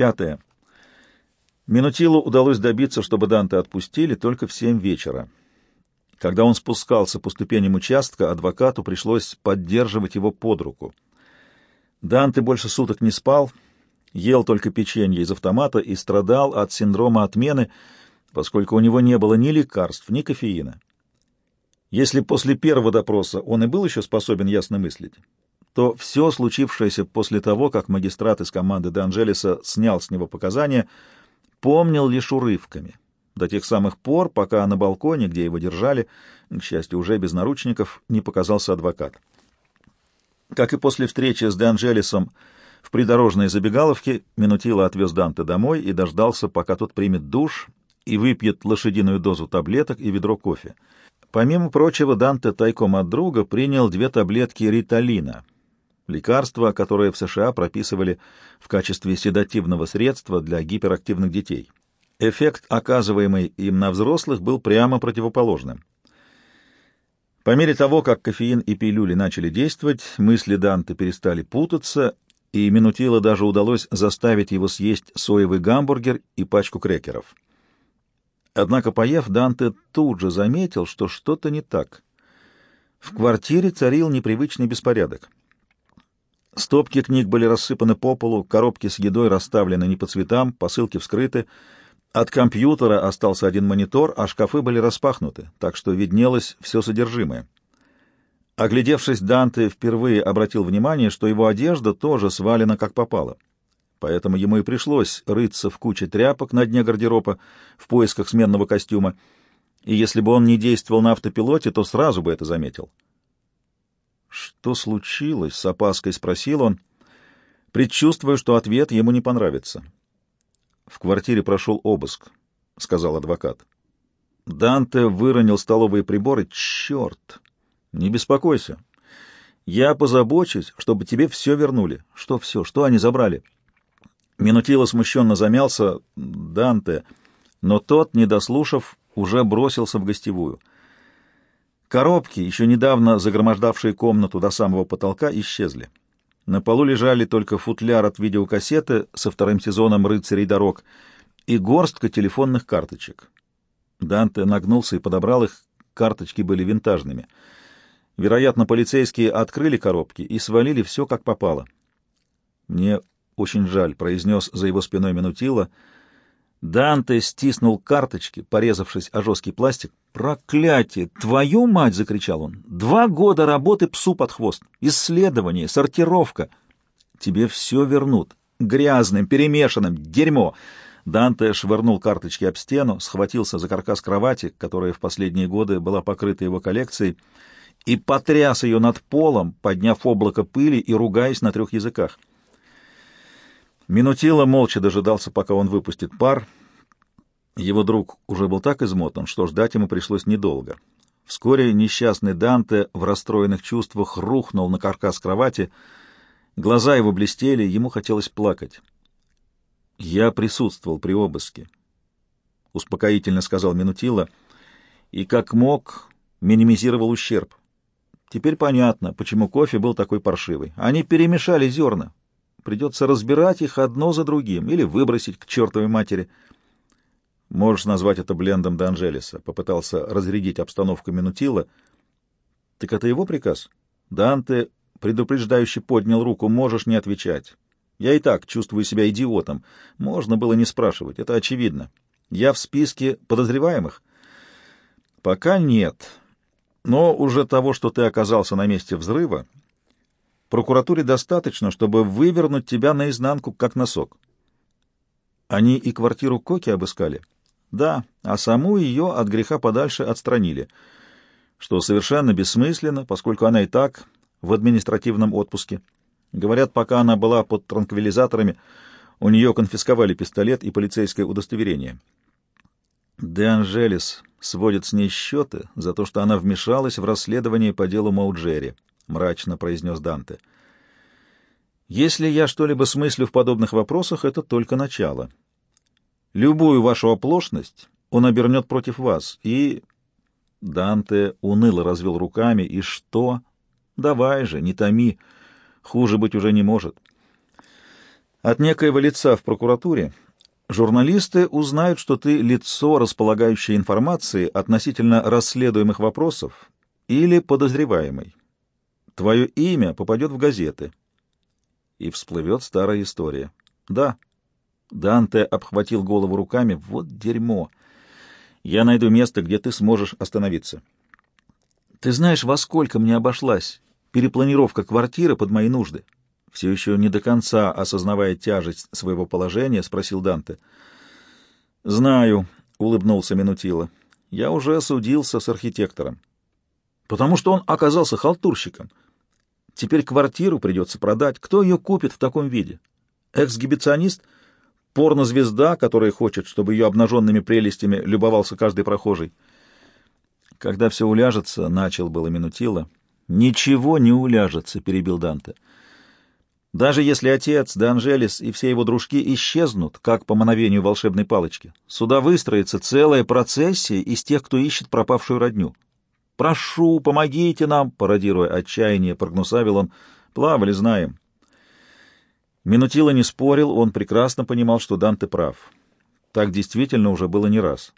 Пятое. Минутилу удалось добиться, чтобы Данте отпустили только в семь вечера. Когда он спускался по ступеням участка, адвокату пришлось поддерживать его под руку. Данте больше суток не спал, ел только печенье из автомата и страдал от синдрома отмены, поскольку у него не было ни лекарств, ни кофеина. Если после первого допроса он и был еще способен ясно мыслить, то все случившееся после того, как магистрат из команды Де Анджелеса снял с него показания, помнил лишь урывками, до тех самых пор, пока на балконе, где его держали, к счастью, уже без наручников, не показался адвокат. Как и после встречи с Де Анджелесом в придорожной забегаловке, Минутило отвез Данте домой и дождался, пока тот примет душ и выпьет лошадиную дозу таблеток и ведро кофе. Помимо прочего, Данте тайком от друга принял две таблетки риталина, лекарства, которое в США прописывали в качестве седативного средства для гиперактивных детей. Эффект, оказываемый им на взрослых, был прямо противоположным. По мере того, как кофеин и пилюли начали действовать, мысли Данте перестали путаться, и Минутило даже удалось заставить его съесть соевый гамбургер и пачку крекеров. Однако, поев, Данте тут же заметил, что что-то не так. В квартире царил непривычный беспорядок. Стопки книг были рассыпаны по полу, коробки с едой расставлены не по цветам, посылки вскрыты. От компьютера остался один монитор, а шкафы были распахнуты, так что виднелось все содержимое. Оглядевшись, Данте впервые обратил внимание, что его одежда тоже свалена как попало. Поэтому ему и пришлось рыться в куче тряпок на дне гардероба в поисках сменного костюма, и если бы он не действовал на автопилоте, то сразу бы это заметил. «Что случилось?» — с опаской спросил он, предчувствуя, что ответ ему не понравится. «В квартире прошел обыск», — сказал адвокат. Данте выронил столовые приборы. «Черт! Не беспокойся. Я позабочусь, чтобы тебе все вернули. Что все? Что они забрали?» Минутило смущенно замялся Данте, но тот, не дослушав, уже бросился в гостевую. Коробки, еще недавно загромождавшие комнату до самого потолка, исчезли. На полу лежали только футляр от видеокассеты со вторым сезоном «Рыцарей дорог» и горстка телефонных карточек. Данте нагнулся и подобрал их, карточки были винтажными. Вероятно, полицейские открыли коробки и свалили все как попало. «Мне очень жаль», — произнес за его спиной Минутила — Данте стиснул карточки, порезавшись о жесткий пластик. «Проклятие! Твою мать!» — закричал он. «Два года работы псу под хвост. Исследование, сортировка. Тебе все вернут. Грязным, перемешанным. Дерьмо!» Данте швырнул карточки об стену, схватился за каркас кровати, которая в последние годы была покрыта его коллекцией, и потряс ее над полом, подняв облако пыли и ругаясь на трех языках. Минутило молча дожидался, пока он выпустит пар. Его друг уже был так измотан, что ждать ему пришлось недолго. Вскоре несчастный Данте в расстроенных чувствах рухнул на каркас кровати. Глаза его блестели, ему хотелось плакать. «Я присутствовал при обыске», — успокоительно сказал Минутило, и как мог минимизировал ущерб. Теперь понятно, почему кофе был такой паршивый. Они перемешали зерна, Придется разбирать их одно за другим или выбросить к чертовой матери. Можешь назвать это блендом Данжелеса. Попытался разрядить обстановку Минутила. Так это его приказ? Данте предупреждающе поднял руку. Можешь не отвечать. Я и так чувствую себя идиотом. Можно было не спрашивать, это очевидно. Я в списке подозреваемых? Пока нет. Но уже того, что ты оказался на месте взрыва, Прокуратуре достаточно, чтобы вывернуть тебя наизнанку, как носок. Они и квартиру Коки обыскали? Да, а саму ее от греха подальше отстранили, что совершенно бессмысленно, поскольку она и так в административном отпуске. Говорят, пока она была под транквилизаторами, у нее конфисковали пистолет и полицейское удостоверение. Де Анжелес сводит с ней счеты за то, что она вмешалась в расследование по делу Мауджери мрачно произнес Данте. Если я что-либо смыслю в подобных вопросах, это только начало. Любую вашу оплошность он обернет против вас, и... Данте уныло развел руками. И что? Давай же, не томи. Хуже быть уже не может. От некоего лица в прокуратуре журналисты узнают, что ты лицо, располагающее информацией относительно расследуемых вопросов или подозреваемый. Твое имя попадет в газеты. И всплывет старая история. Да. Данте обхватил голову руками. Вот дерьмо. Я найду место, где ты сможешь остановиться. Ты знаешь, во сколько мне обошлась перепланировка квартиры под мои нужды? Все еще не до конца осознавая тяжесть своего положения, спросил Данте. Знаю, улыбнулся Минутило. Я уже судился с архитектором. Потому что он оказался халтурщиком. Теперь квартиру придется продать. Кто ее купит в таком виде? Эксгибиционист? Порнозвезда, которая хочет, чтобы ее обнаженными прелестями любовался каждый прохожий? Когда все уляжется, начал было Минутило. Ничего не уляжется, перебил Данте. Даже если отец, Де и все его дружки исчезнут, как по мановению волшебной палочки, сюда выстроится целая процессия из тех, кто ищет пропавшую родню. «Прошу, помогите нам!» — пародируя отчаяние, прогнусавил он. «Плавали, знаем». Минутило не спорил, он прекрасно понимал, что Данте прав. Так действительно уже было не раз.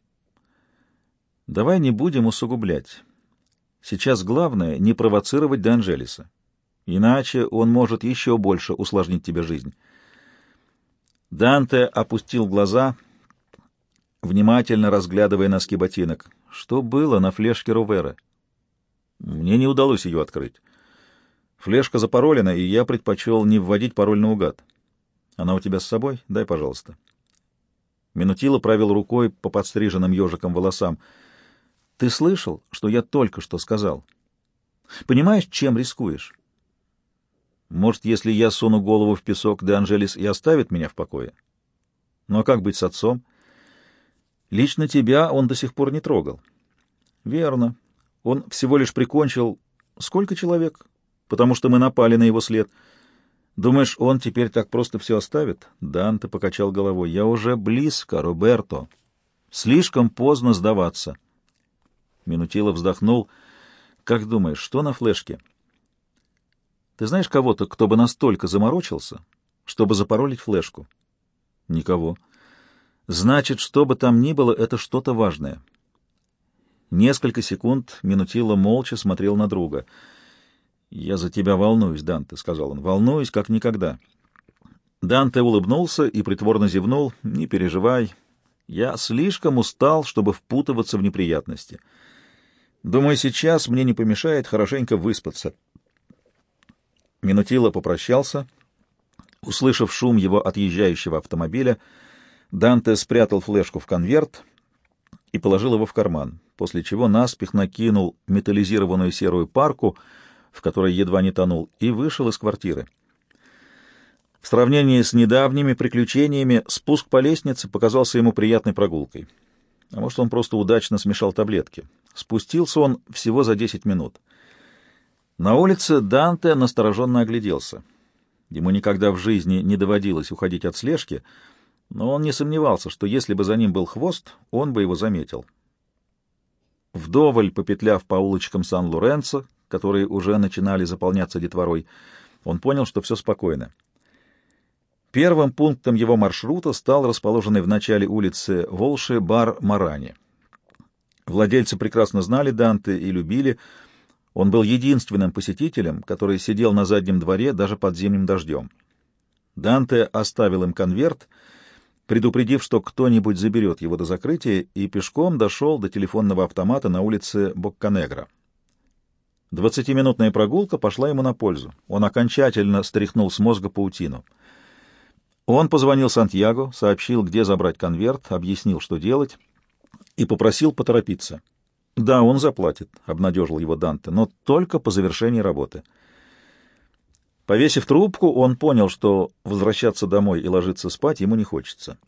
Давай не будем усугублять. Сейчас главное — не провоцировать Де. Иначе он может еще больше усложнить тебе жизнь. Данте опустил глаза, внимательно разглядывая носки ботинок. Что было на флешке Рувера? Мне не удалось ее открыть. Флешка запаролена, и я предпочел не вводить пароль наугад. Она у тебя с собой? Дай, пожалуйста. Минутило правил рукой по подстриженным ежикам волосам — ты слышал, что я только что сказал? Понимаешь, чем рискуешь? Может, если я суну голову в песок, Де Анжелис и оставит меня в покое? Но ну, а как быть с отцом? Лично тебя он до сих пор не трогал. Верно. Он всего лишь прикончил... Сколько человек? Потому что мы напали на его след. Думаешь, он теперь так просто все оставит? Данте покачал головой. Я уже близко, Роберто. Слишком поздно сдаваться. Минутило вздохнул. «Как думаешь, что на флешке?» «Ты знаешь кого-то, кто бы настолько заморочился, чтобы запаролить флешку?» «Никого». «Значит, что бы там ни было, это что-то важное». Несколько секунд Минутило молча смотрел на друга. «Я за тебя волнуюсь, Данте», — сказал он. «Волнуюсь, как никогда». Данте улыбнулся и притворно зевнул. «Не переживай. Я слишком устал, чтобы впутываться в неприятности». Думаю, сейчас мне не помешает хорошенько выспаться. Минутило попрощался. Услышав шум его отъезжающего автомобиля, Данте спрятал флешку в конверт и положил его в карман, после чего наспех накинул металлизированную серую парку, в которой едва не тонул, и вышел из квартиры. В сравнении с недавними приключениями спуск по лестнице показался ему приятной прогулкой. А может, он просто удачно смешал таблетки. Спустился он всего за десять минут. На улице Данте настороженно огляделся. Ему никогда в жизни не доводилось уходить от слежки, но он не сомневался, что если бы за ним был хвост, он бы его заметил. Вдоволь попетляв по улочкам Сан-Лоренцо, которые уже начинали заполняться детворой, он понял, что все спокойно. Первым пунктом его маршрута стал расположенный в начале улицы Волши бар Марани. Владельцы прекрасно знали Данте и любили. Он был единственным посетителем, который сидел на заднем дворе даже под зимним дождем. Данте оставил им конверт, предупредив, что кто-нибудь заберет его до закрытия, и пешком дошел до телефонного автомата на улице Бокканегра. Двадцатиминутная прогулка пошла ему на пользу. Он окончательно стряхнул с мозга паутину. Он позвонил Сантьяго, сообщил, где забрать конверт, объяснил, что делать — и попросил поторопиться. «Да, он заплатит», — обнадежил его Данте, — «но только по завершении работы». Повесив трубку, он понял, что возвращаться домой и ложиться спать ему не хочется.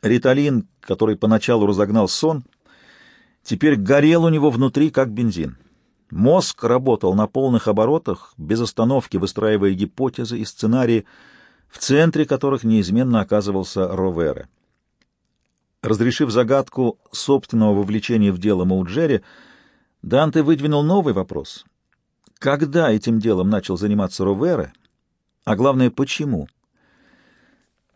Риталин, который поначалу разогнал сон, теперь горел у него внутри, как бензин. Мозг работал на полных оборотах, без остановки выстраивая гипотезы и сценарии, в центре которых неизменно оказывался Ровере. Разрешив загадку собственного вовлечения в дело Мауджери, Данте выдвинул новый вопрос. Когда этим делом начал заниматься Ровере, а главное, почему?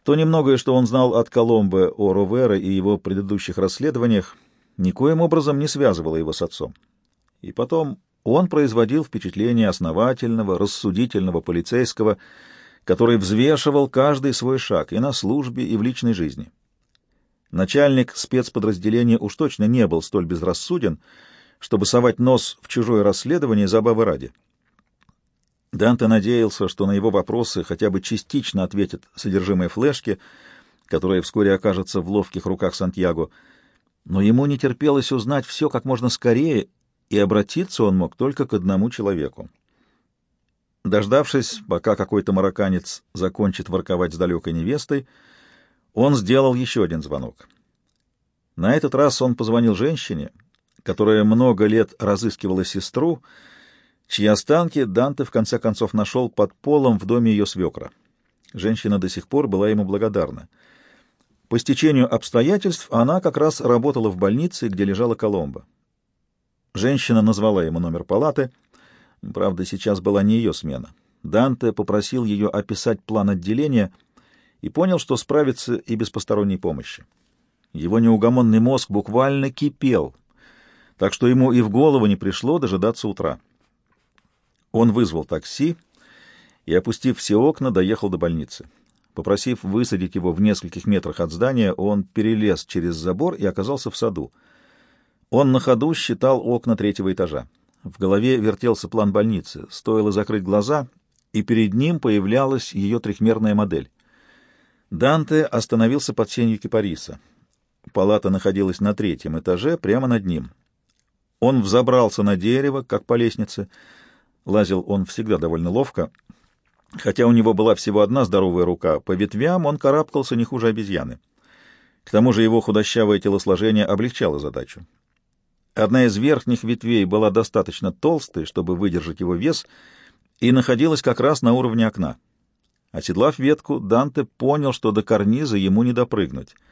То немногое, что он знал от Коломбо о Ровера и его предыдущих расследованиях, никоим образом не связывало его с отцом. И потом он производил впечатление основательного, рассудительного полицейского, который взвешивал каждый свой шаг и на службе, и в личной жизни. Начальник спецподразделения уж точно не был столь безрассуден, чтобы совать нос в чужое расследование забавы ради. Данте надеялся, что на его вопросы хотя бы частично ответит содержимое флешки, которая вскоре окажется в ловких руках Сантьяго, но ему не терпелось узнать все как можно скорее, и обратиться он мог только к одному человеку. Дождавшись, пока какой-то марокканец закончит ворковать с далекой невестой, он сделал еще один звонок. На этот раз он позвонил женщине, которая много лет разыскивала сестру, чьи останки Данте в конце концов нашел под полом в доме ее свекра. Женщина до сих пор была ему благодарна. По стечению обстоятельств она как раз работала в больнице, где лежала Коломба. Женщина назвала ему номер палаты. Правда, сейчас была не ее смена. Данте попросил ее описать план отделения и понял, что справится и без посторонней помощи. Его неугомонный мозг буквально кипел, так что ему и в голову не пришло дожидаться утра. Он вызвал такси и, опустив все окна, доехал до больницы. Попросив высадить его в нескольких метрах от здания, он перелез через забор и оказался в саду. Он на ходу считал окна третьего этажа. В голове вертелся план больницы. Стоило закрыть глаза, и перед ним появлялась ее трехмерная модель. Данте остановился под сенью кипариса. Палата находилась на третьем этаже, прямо над ним. Он взобрался на дерево, как по лестнице. Лазил он всегда довольно ловко. Хотя у него была всего одна здоровая рука, по ветвям он карабкался не хуже обезьяны. К тому же его худощавое телосложение облегчало задачу. Одна из верхних ветвей была достаточно толстой, чтобы выдержать его вес, и находилась как раз на уровне окна. Оседлав ветку, Данте понял, что до карниза ему не допрыгнуть —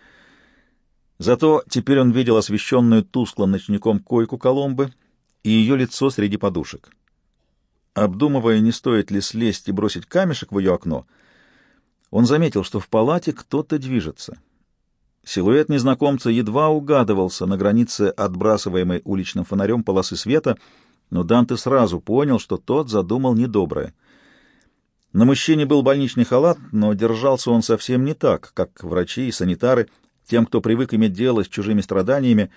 Зато теперь он видел освещенную тусклым ночником койку Коломбы и ее лицо среди подушек. Обдумывая, не стоит ли слезть и бросить камешек в ее окно, он заметил, что в палате кто-то движется. Силуэт незнакомца едва угадывался на границе отбрасываемой уличным фонарем полосы света, но Данте сразу понял, что тот задумал недоброе. На мужчине был больничный халат, но держался он совсем не так, как врачи и санитары — тем, кто привык иметь дело с чужими страданиями,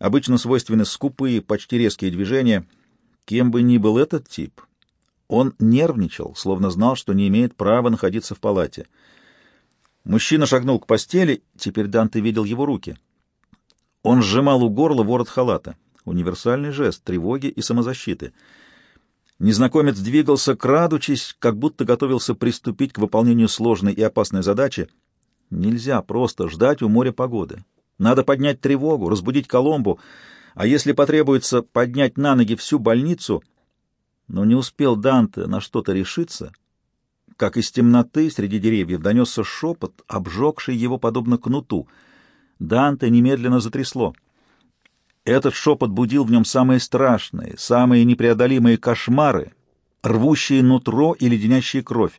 обычно свойственны скупые, почти резкие движения. Кем бы ни был этот тип, он нервничал, словно знал, что не имеет права находиться в палате. Мужчина шагнул к постели, теперь Данте видел его руки. Он сжимал у горла ворот халата. Универсальный жест тревоги и самозащиты. Незнакомец двигался, крадучись, как будто готовился приступить к выполнению сложной и опасной задачи — Нельзя просто ждать у моря погоды. Надо поднять тревогу, разбудить Коломбу, а если потребуется поднять на ноги всю больницу... Но не успел Данте на что-то решиться, как из темноты среди деревьев донесся шепот, обжегший его подобно кнуту. Данте немедленно затрясло. Этот шепот будил в нем самые страшные, самые непреодолимые кошмары, рвущие нутро и леденящие кровь.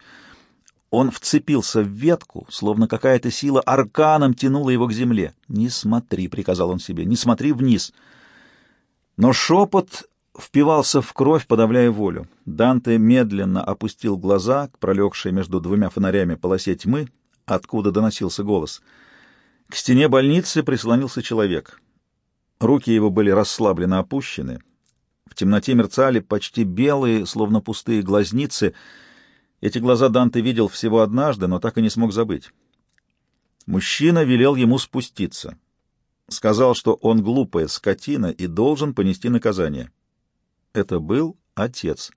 Он вцепился в ветку, словно какая-то сила арканом тянула его к земле. «Не смотри», — приказал он себе, — «не смотри вниз». Но шепот впивался в кровь, подавляя волю. Данте медленно опустил глаза к пролегшей между двумя фонарями полосе тьмы, откуда доносился голос. К стене больницы прислонился человек. Руки его были расслабленно опущены. В темноте мерцали почти белые, словно пустые глазницы — эти глаза Данте видел всего однажды, но так и не смог забыть. Мужчина велел ему спуститься. Сказал, что он глупая скотина и должен понести наказание. Это был отец.